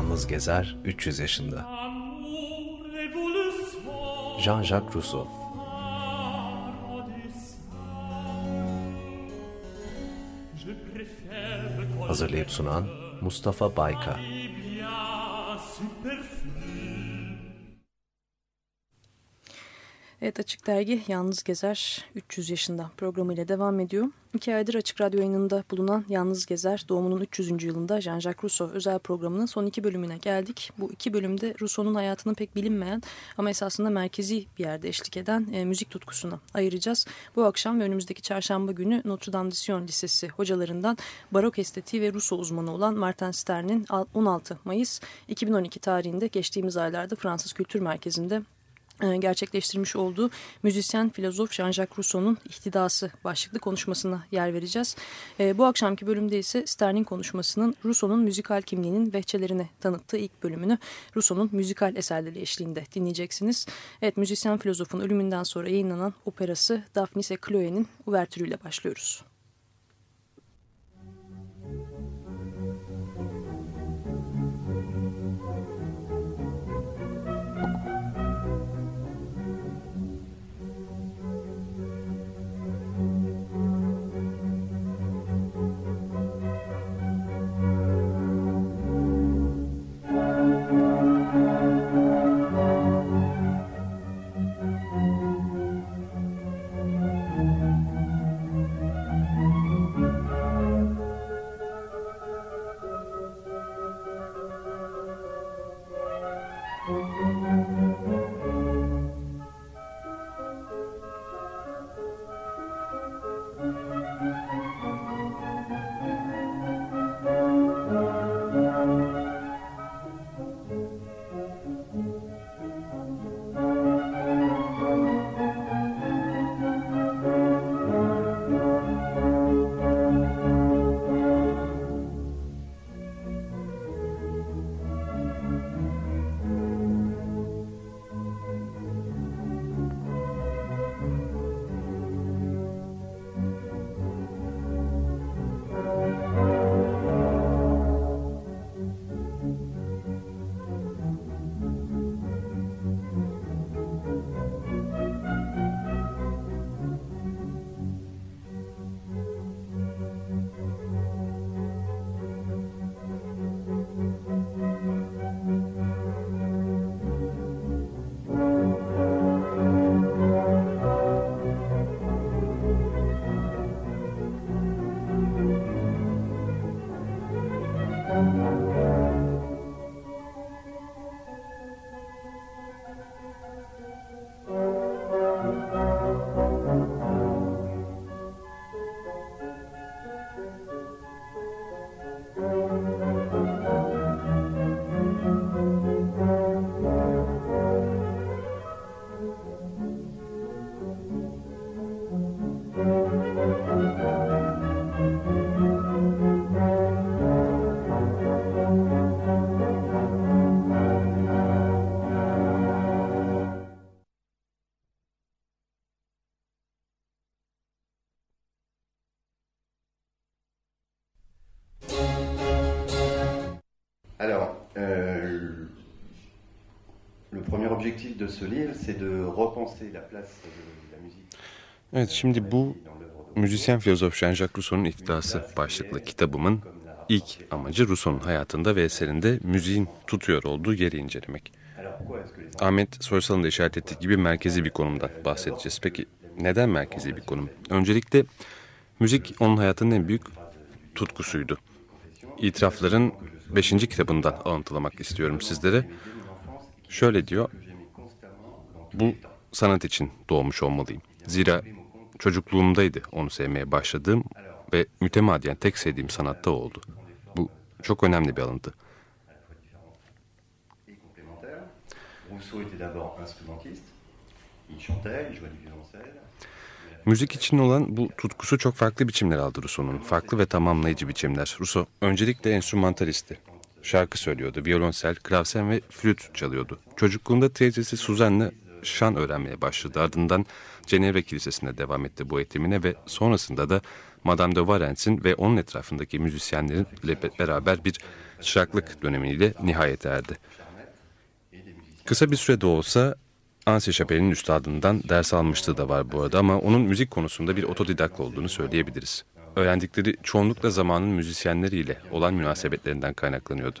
Yalnız Gezer 300 yaşında. Jean-Jacques Rousseau Hazırlayıp sunan Mustafa Bayka Evet Açık Dergi Yalnız Gezer 300 yaşında programıyla devam ediyor. İki aydır Açık Radyo yayınında bulunan Yalnız Gezer doğumunun 300. yılında Jean-Jacques Rousseau özel programının son iki bölümüne geldik. Bu iki bölümde Rousseau'nun hayatının pek bilinmeyen ama esasında merkezi bir yerde eşlik eden e, müzik tutkusuna ayıracağız. Bu akşam ve önümüzdeki çarşamba günü Notre Dame de Sion Lisesi hocalarından barok estetiği ve Rousseau uzmanı olan Martin Stern'in 16 Mayıs 2012 tarihinde geçtiğimiz aylarda Fransız Kültür Merkezi'nde gerçekleştirmiş olduğu müzisyen filozof Jean-Jacques Rousseau'nun ihtidası başlıklı konuşmasına yer vereceğiz. E, bu akşamki bölümde ise Stern'in konuşmasının Rousseau'nun müzikal kimliğinin vehçelerini tanıttığı ilk bölümünü Rousseau'nun müzikal eserleri eşliğinde dinleyeceksiniz. Evet müzisyen filozofun ölümünden sonra yayınlanan operası Daphnis et Chloe'nin uvertürüyle başlıyoruz. Objectif de ce livre, c'est de repenser la place de la musique. Evet, şimdi bu müzisyen filozof Jean-Jacques Rousseau'nun iktidası başlıklı kitabımın ilk amacı Rousseau'nun hayatında ve eserinde müziğin tutuyor olduğu yeri incelemek. Ahmet Soysal'ın da işaret ettiği gibi merkezi bir konumdan bahsedeceğiz. Peki neden merkezi bir konum? Öncelikle müzik onun hayatının en büyük tutkusuydu. İtirafların 5. kitabından alıntılamak istiyorum sizlere. Şöyle diyor, bu sanat için doğmuş olmalıyım. Zira çocukluğumdaydı onu sevmeye başladığım ve mütemadiyen tek sevdiğim sanatta oldu. Bu çok önemli bir alıntı. Müzik için olan bu tutkusu çok farklı biçimler aldı Rousseau'nun. Farklı ve tamamlayıcı biçimler. Rousseau öncelikle enstrümantalisti. Şarkı söylüyordu, violonsel, klavsen ve flüt çalıyordu. Çocukluğunda teyzesi Suzanne'la şan öğrenmeye başladı. Ardından Cenevre Kilisesi'ne devam etti bu eğitimine ve sonrasında da Madame de Varence'in ve onun etrafındaki müzisyenlerle beraber bir çıraklık dönemiyle nihayete erdi. Kısa bir süre de olsa Ansi Chapel'in üstadından ders almıştığı da var bu arada ama onun müzik konusunda bir otodidakt olduğunu söyleyebiliriz. Öğrendikleri çoğunlukla zamanın müzisyenleriyle olan münasebetlerinden kaynaklanıyordu.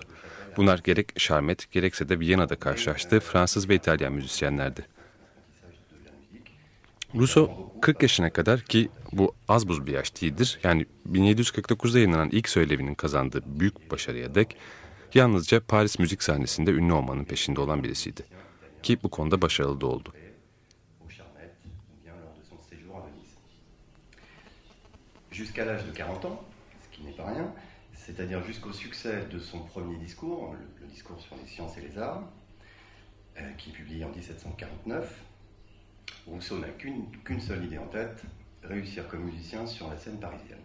Bunlar gerek Charmet gerekse de Viyana'da karşılaştığı Fransız ve İtalyan müzisyenlerdi. Rousseau 40 yaşına kadar ki bu az buz bir yaş değildir. Yani 1749'da yayınlanan ilk söylevinin kazandığı büyük başarıya dek yalnızca Paris müzik sahnesinde ünlü olmanın peşinde olan birisiydi. Ki bu konuda başarılı da oldu. Jusqu'à l'âge de 40 ans, ce qui n'est pas rien, c'est-à-dire jusqu'au succès de son premier discours, le, discours sur les sciences et les arts, euh, qui est publié en 1749, Rousseau n'a qu'une qu seule idée en tête, réussir comme musicien sur la scène parisienne.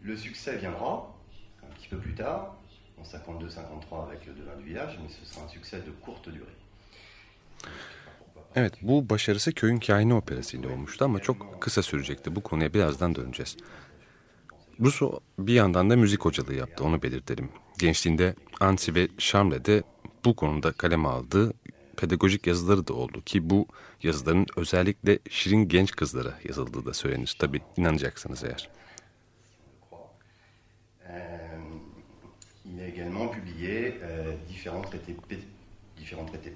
Le succès viendra un petit peu plus tard, en 52-53 avec le devin du village, mais ce sera un succès de courte durée. Evet, bu başarısı köyün kahini operasıyla olmuştu ama çok kısa sürecekti. Bu konuya birazdan döneceğiz. Rousseau bir yandan da müzik hocalığı yaptı, onu belirtelim. Gençliğinde Ansi ve Charmle'de bu konuda kaleme aldığı pedagojik yazıları da oldu ki bu yazıların özellikle şirin genç kızlara yazıldığı da söylenir. Tabi inanacaksınız eğer. Il a également publié euh, différents, traités,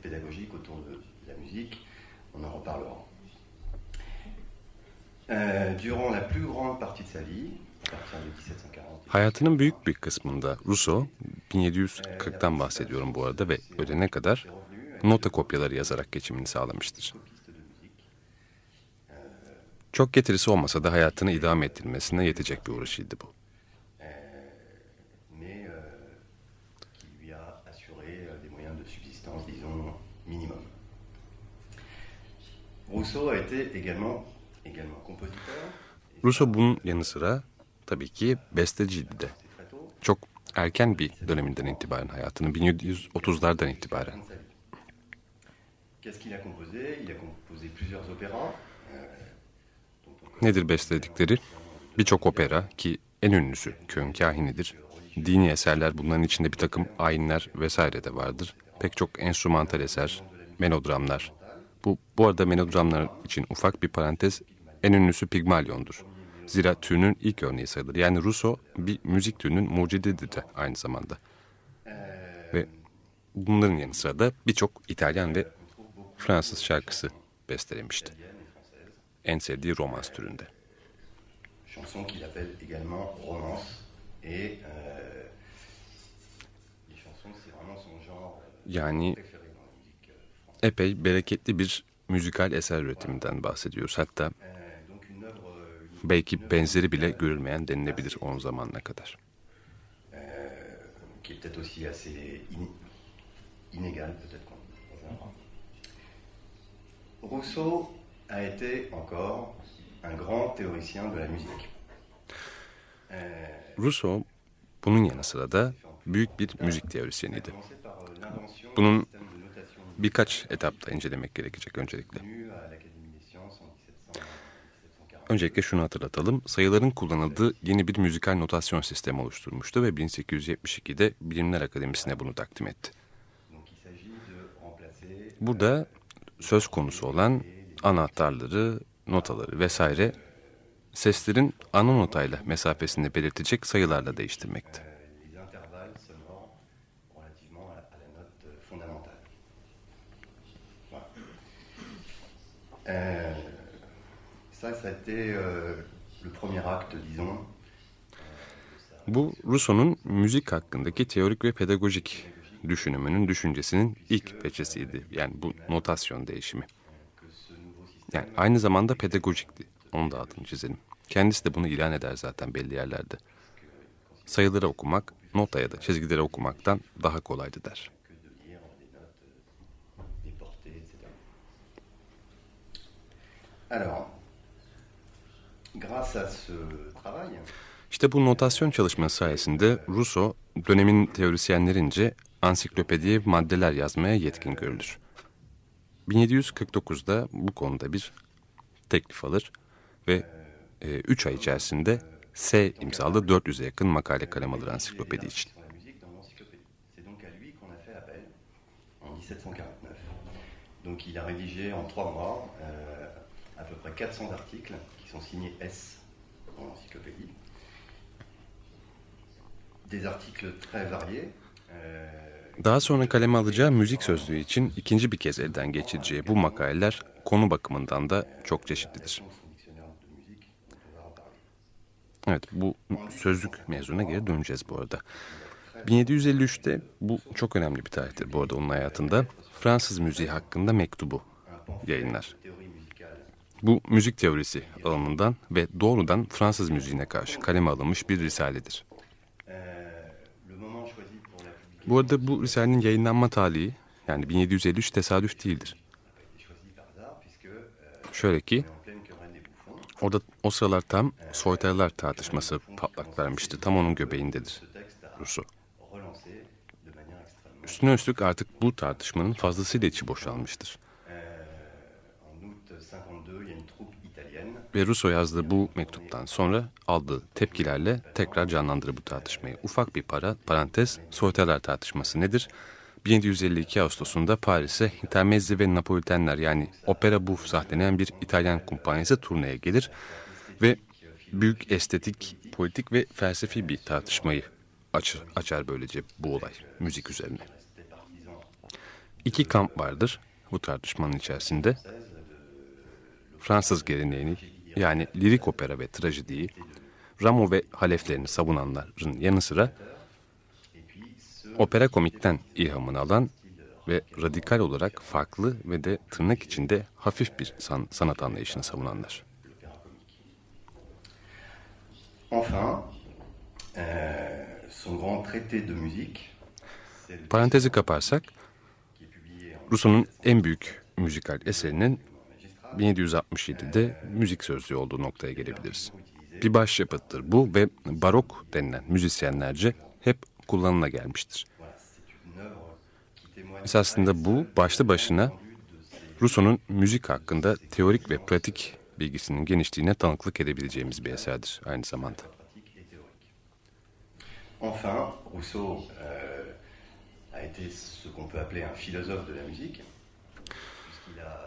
pédagogiques autour de musique. On en reparlera. Euh, Hayatının büyük bir kısmında Rousseau, 1740'tan bahsediyorum bu arada ve ölene kadar nota kopyaları yazarak geçimini sağlamıştır. Çok getirisi olmasa da hayatını idame ettirmesine yetecek bir uğraşıydı bu. Rousseau bunun yanı sıra tabii ki besteciydi de. Çok erken bir döneminden itibaren hayatının 1730'lardan itibaren. Nedir bestedikleri? Birçok opera ki en ünlüsü köyün kahinidir. Dini eserler bunların içinde bir takım ayinler vesaire de vardır. Pek çok enstrümantal eser, melodramlar. Bu, bu arada melodramlar için ufak bir parantez en ünlüsü Pigmalion'dur. Zira türünün ilk örneği sayılır. Yani Rousseau bir müzik türünün mucididir de aynı zamanda. Ve bunların yanı sıra da birçok İtalyan ve Fransız şarkısı bestelemişti. En sevdiği romans türünde. Romance et yani epey bereketli bir müzikal eser üretiminden bahsediyoruz. Hatta belki benzeri bile görülmeyen denilebilir on zamanına kadar. Rousseau a été encore un grand théoricien de la musique. Rousseau bunun yanı sıra da büyük bir müzik teorisyeniydi. Bunun birkaç etapta incelemek gerekecek öncelikle. Öncelikle şunu hatırlatalım. Sayıların kullanıldığı yeni bir müzikal notasyon sistemi oluşturmuştu ve 1872'de Bilimler Akademisi'ne bunu takdim etti. Burada söz konusu olan anahtarları, notaları vesaire seslerin ana notayla mesafesini belirtecek sayılarla değiştirmekti. Euh, ça, ça euh, le premier acte, disons. Bu Rousseau'nun müzik hakkındaki teorik ve pedagojik düşünümünün düşüncesinin ilk peçesiydi. Yani bu notasyon değişimi. Yani aynı zamanda pedagojikti. Onu da adını çizelim. Kendisi de bunu ilan eder zaten belli yerlerde. Sayıları okumak, notaya da çizgileri okumaktan daha kolaydı der. İşte bu notasyon çalışması sayesinde Rousseau dönemin teorisyenlerince ansiklopediye maddeler yazmaya yetkin görülür. 1749'da bu konuda bir teklif alır ve 3 ay içerisinde S imzalı 400'e yakın makale kalem alır ansiklopedi için. Donc il a rédigé en trois mois euh, à peu près 400 articles qui sont signés S dans l'encyclopédie. Des articles très variés. Euh, Daha sonra kaleme alacağı müzik sözlüğü için ikinci bir kez elden geçireceği bu makaleler konu bakımından da çok çeşitlidir. Evet bu sözlük mezuna geri döneceğiz bu arada. 1753'te bu çok önemli bir tarihtir bu arada onun hayatında. Fransız müziği hakkında mektubu yayınlar. Bu müzik teorisi alanından ve doğrudan Fransız müziğine karşı kaleme alınmış bir risaledir. Bu arada bu risalenin yayınlanma tarihi yani 1753 tesadüf değildir. Şöyle ki Orada o sıralar tam soytarılar tartışması patlak vermişti. Tam onun göbeğindedir Rousseau. Üstüne üstlük artık bu tartışmanın fazlasıyla içi boşalmıştır. Ve Rousseau yazdığı bu mektuptan sonra aldığı tepkilerle tekrar canlandırır bu tartışmayı. Ufak bir para, parantez, soytarılar tartışması nedir? 1752 Ağustos'unda Paris'e Intermezzi ve Napolitenler yani Opera Bouffe sahnelenen bir İtalyan kumpanyası turneye gelir ve büyük estetik, politik ve felsefi bir tartışmayı açar, açar böylece bu olay müzik üzerine. İki kamp vardır bu tartışmanın içerisinde. Fransız geleneğini yani lirik opera ve trajediyi, Rameau ve haleflerini savunanların yanı sıra opera komikten ilhamını alan ve radikal olarak farklı ve de tırnak içinde hafif bir san sanat anlayışını savunanlar. Enfin, euh, son grand traité de musique. Parantezi kaparsak, Rousseau'nun en büyük müzikal eserinin 1767'de müzik sözlüğü olduğu noktaya gelebiliriz. Bir başyapıttır bu ve barok denilen müzisyenlerce hep kullanıla gelmiştir. Esasında bu başlı başına Rousseau'nun müzik hakkında teorik ve pratik bilgisinin genişliğine tanıklık edebileceğimiz bir eserdir aynı zamanda. Enfin, Rousseau euh, a été ce qu'on peut appeler un philosophe de la musique.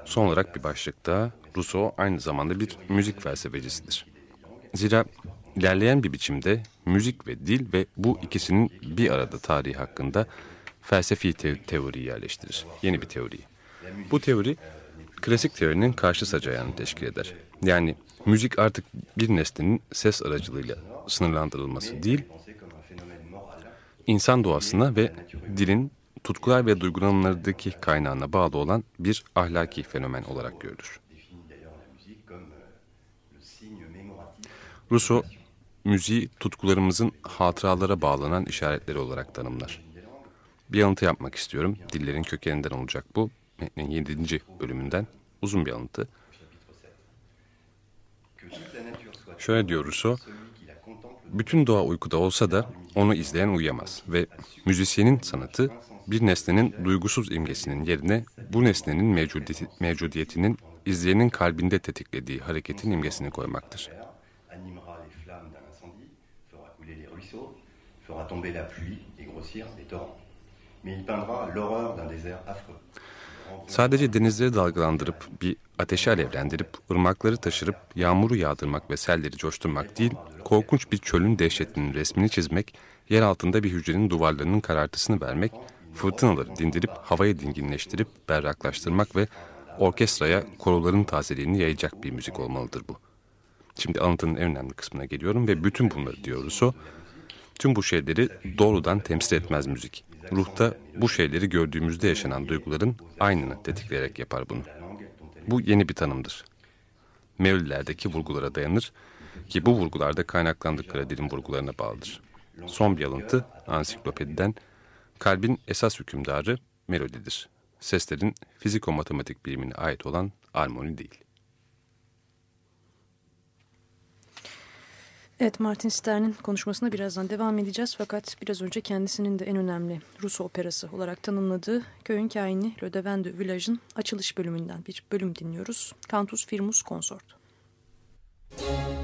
Son olarak bir başlıkta Rousseau aynı zamanda bir müzik felsefecisidir. Zira ilerleyen bir biçimde müzik ve dil ve bu ikisinin bir arada tarihi hakkında felsefi te teoriyi yerleştirir. Yeni bir teoriyi. Bu teori klasik teorinin karşı sac ayağını teşkil eder. Yani müzik artık bir nesnenin ses aracılığıyla sınırlandırılması değil, insan doğasına ve dilin tutkular ve duygulanımlardaki kaynağına bağlı olan bir ahlaki fenomen olarak görülür. Rousseau, müziği tutkularımızın hatıralara bağlanan işaretleri olarak tanımlar. Bir alıntı yapmak istiyorum. Dillerin kökeninden olacak bu. Metnin 7. bölümünden uzun bir alıntı. Şöyle diyor Rousseau, bütün doğa uykuda olsa da onu izleyen uyuyamaz ve müzisyenin sanatı bir nesnenin duygusuz imgesinin yerine bu nesnenin mevcudiyeti, mevcudiyetinin izleyenin kalbinde tetiklediği hareketin imgesini koymaktır. Sadece denizleri dalgalandırıp bir ateşi alevlendirip ırmakları taşırıp yağmuru yağdırmak ve selleri coşturmak değil, korkunç bir çölün dehşetinin resmini çizmek, yer altında bir hücrenin duvarlarının karartısını vermek, fırtınaları dindirip havayı dinginleştirip berraklaştırmak ve orkestraya koroların tazeliğini yayacak bir müzik olmalıdır bu. Şimdi alıntının en önemli kısmına geliyorum ve bütün bunları diyoruz o. Tüm bu şeyleri doğrudan temsil etmez müzik. Ruhta bu şeyleri gördüğümüzde yaşanan duyguların aynını tetikleyerek yapar bunu. Bu yeni bir tanımdır. Mevlilerdeki vurgulara dayanır ki bu vurgularda kaynaklandıkları dilin vurgularına bağlıdır. Son bir alıntı ansiklopediden kalbin esas hükümdarı melodidir. Seslerin fiziko-matematik bilimine ait olan armoni değil. Evet Martin Stern'in konuşmasına birazdan devam edeceğiz fakat biraz önce kendisinin de en önemli Rus operası olarak tanımladığı Köyün Kaini de Village'ın açılış bölümünden bir bölüm dinliyoruz. Cantus Firmus Consort. Müzik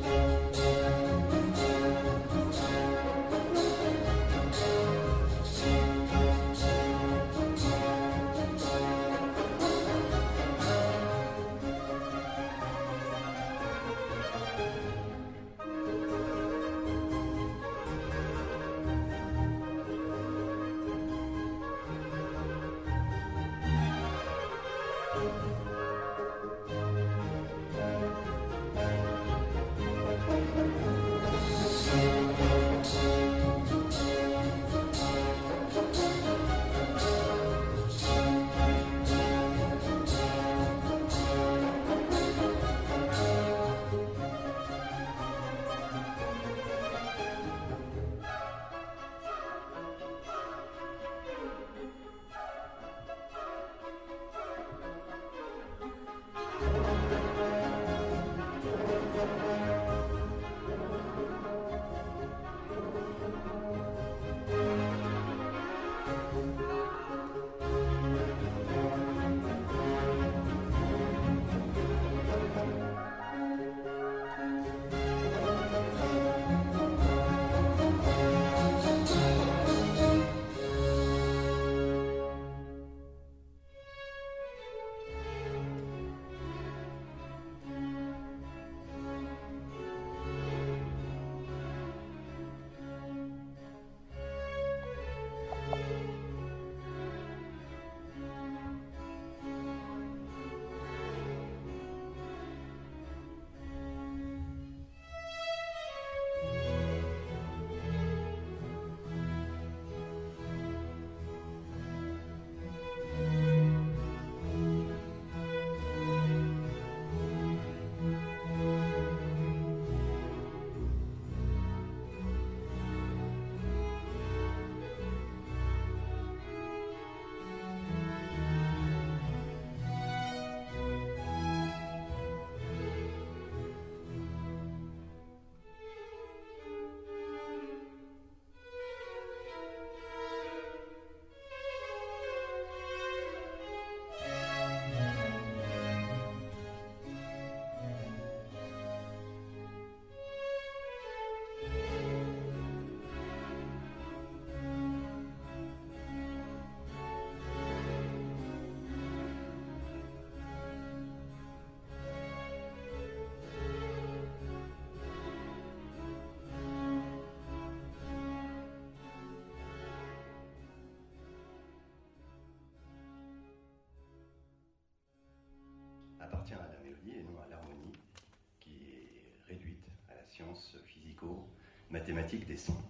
Mathématique des sons.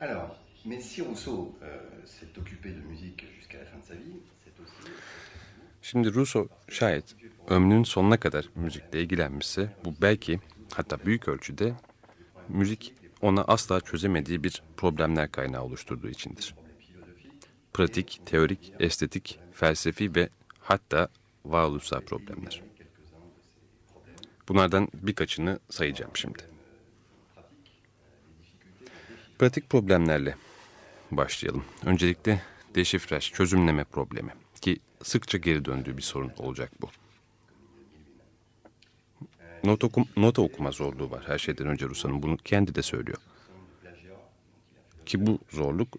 Alors, mais si Rousseau euh, s'est occupé de musique jusqu'à la fin de sa vie, c'est aussi... Şimdi Rousseau şayet ömrünün sonuna kadar müzikle ilgilenmişse bu belki hatta büyük ölçüde müzik ona asla çözemediği bir problemler kaynağı oluşturduğu içindir. Pratik, teorik, estetik, felsefi ve hatta varoluşsal problemler. Bunlardan birkaçını sayacağım şimdi. Pratik problemlerle başlayalım. Öncelikle deşifraj, çözümleme problemi ki sıkça geri döndüğü bir sorun olacak bu. Not okum, nota okuma zorluğu var her şeyden önce Rusa'nın. Bunu kendi de söylüyor. Ki bu zorluk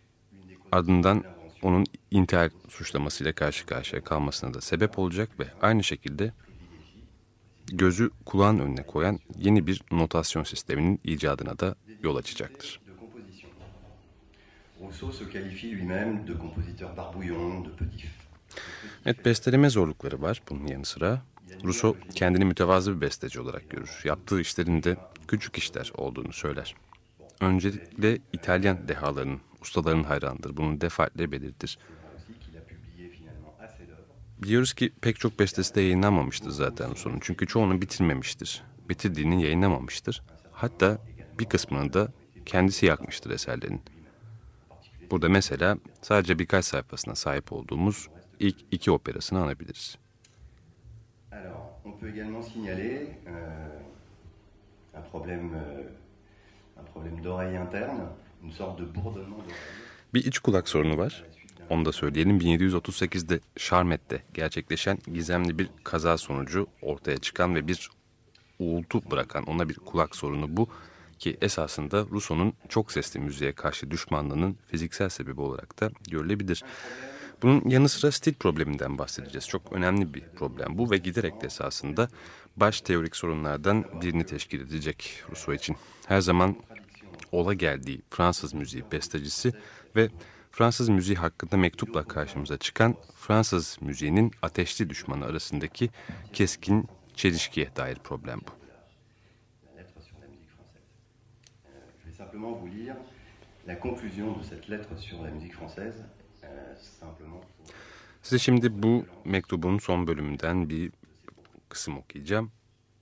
ardından onun intihar suçlamasıyla karşı karşıya kalmasına da sebep olacak ve aynı şekilde gözü kulağın önüne koyan yeni bir notasyon sisteminin icadına da yol açacaktır. Evet besteleme zorlukları var bunun yanı sıra. Rousseau kendini mütevazı bir besteci olarak görür. Yaptığı işlerin de küçük işler olduğunu söyler. Öncelikle İtalyan dehalarının, ustaların hayranıdır. Bunu defaatle belirtir. Biliyoruz ki pek çok bestesi de yayınlanmamıştır zaten Rousseau'nun. Çünkü çoğunu bitirmemiştir. Bitirdiğini yayınlamamıştır. Hatta bir kısmını da kendisi yakmıştır eserlerin. Burada mesela sadece birkaç sayfasına sahip olduğumuz ilk iki operasını anabiliriz. Alors, on peut également signaler euh, un problème, euh, un problème d'oreille interne, une sorte de bourdonnement d'oreille. Bir iç kulak sorunu var. Onu da söyleyelim. 1738'de Şarmet'te gerçekleşen gizemli bir kaza sonucu ortaya çıkan ve bir uğultu bırakan ona bir kulak sorunu bu. Ki esasında Rousseau'nun çok sesli müziğe karşı düşmanlığının fiziksel sebebi olarak da görülebilir. Bunun yanı sıra stil probleminden bahsedeceğiz. Çok önemli bir problem bu ve giderek de esasında baş teorik sorunlardan birini teşkil edecek Rousseau için. Her zaman ola geldiği Fransız müziği bestecisi ve Fransız müziği hakkında mektupla karşımıza çıkan Fransız müziğinin ateşli düşmanı arasındaki keskin çelişkiye dair problem bu. Euh. Size şimdi bu mektubun son bölümünden bir kısım okuyacağım.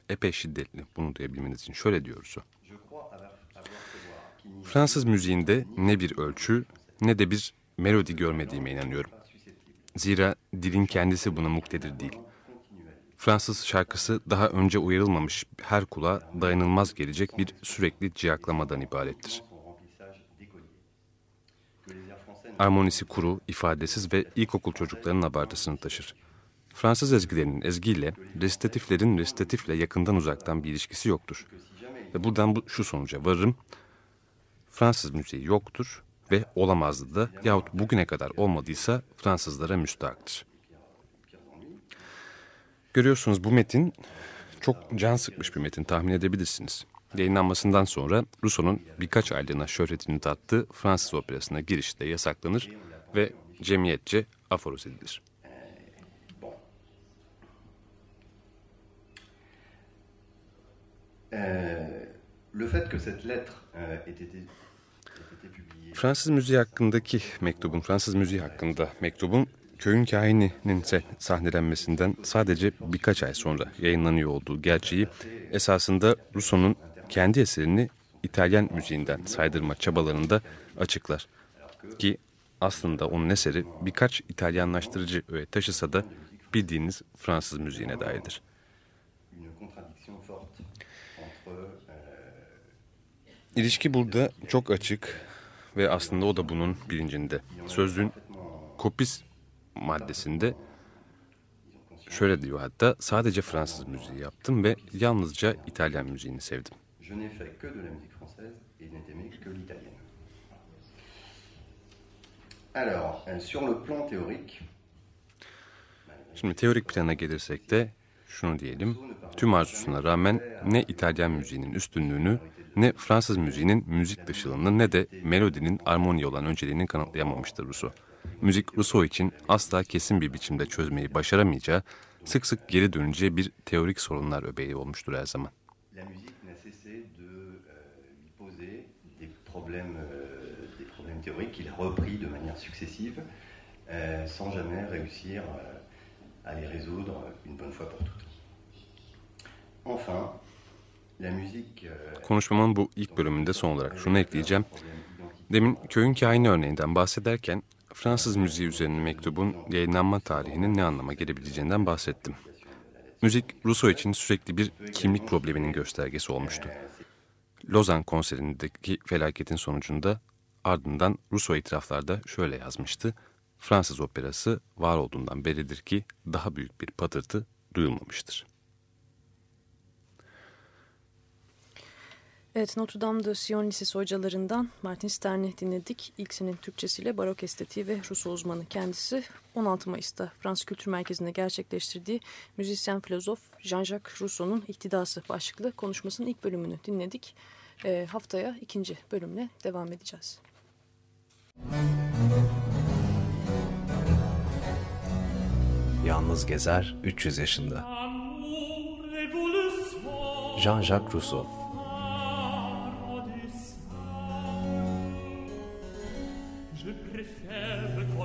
Epey şiddetli bunu duyabilmeniz için şöyle diyoruz. Fransız müziğinde ne bir ölçü ne de bir melodi görmediğime inanıyorum. Zira dilin kendisi buna muktedir değil. Fransız şarkısı daha önce uyarılmamış her kulağa dayanılmaz gelecek bir sürekli ciyaklamadan ibarettir. Armonisi kuru, ifadesiz ve ilkokul çocuklarının abartısını taşır. Fransız ezgilerinin ezgiyle, resitatiflerin resitatifle yakından uzaktan bir ilişkisi yoktur. Ve buradan bu, şu sonuca varırım. Fransız müziği yoktur ve olamazdı da yahut bugüne kadar olmadıysa Fransızlara müstahaktır. Görüyorsunuz bu metin çok can sıkmış bir metin tahmin edebilirsiniz. Yayınlanmasından sonra Rousseau'nun birkaç aylığına şöhretini tattığı Fransız operasına girişte yasaklanır ve cemiyetçe aforoz edilir. Euh, le fait que cette lettre euh, Fransız müziği hakkındaki mektubun, Fransız müziği hakkında mektubun köyün kahininin sahnelenmesinden sadece birkaç ay sonra yayınlanıyor olduğu gerçeği esasında Rousseau'nun kendi eserini İtalyan müziğinden saydırma çabalarında açıklar. Ki aslında onun eseri birkaç İtalyanlaştırıcı öğe taşısa da bildiğiniz Fransız müziğine dairdir. İlişki burada çok açık ve aslında o da bunun bilincinde. Sözlüğün kopis maddesinde şöyle diyor hatta sadece Fransız müziği yaptım ve yalnızca İtalyan müziğini sevdim. Şimdi teorik plana gelirsek de şunu diyelim. Tüm arzusuna rağmen ne İtalyan müziğinin üstünlüğünü ne Fransız müziğinin müzik dışılığını ne de melodinin armoni olan önceliğini kanıtlayamamıştır Rousseau. Müzik Rousseau için asla kesin bir biçimde çözmeyi başaramayacağı, sık sık geri döneceği bir teorik sorunlar öbeği olmuştur her zaman. de lui poser des problèmes, problèmes théoriques qu'il a repris de manière successive sans jamais réussir à les résoudre une bonne fois pour toutes. Enfin, Konuşmamın bu ilk bölümünde son olarak şunu ekleyeceğim. Demin köyün kaini örneğinden bahsederken Fransız müziği üzerine mektubun yayınlanma tarihinin ne anlama gelebileceğinden bahsettim. Müzik Rousseau için sürekli bir kimlik probleminin göstergesi olmuştu. Lozan konserindeki felaketin sonucunda ardından Rousseau itiraflarda şöyle yazmıştı. Fransız operası var olduğundan beridir ki daha büyük bir patırtı duyulmamıştır. Evet Notre Dame de Sion Lisesi hocalarından Martin Stern'i dinledik. İlk senin Türkçesiyle barok estetiği ve Ruso uzmanı kendisi. 16 Mayıs'ta Fransız Kültür Merkezi'nde gerçekleştirdiği müzisyen filozof Jean-Jacques Rousseau'nun iktidası başlıklı konuşmasının ilk bölümünü dinledik. E, haftaya ikinci bölümle devam edeceğiz. Yalnız Gezer 300 yaşında. Jean-Jacques Rousseau